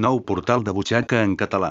Nou portal de butxaca en català.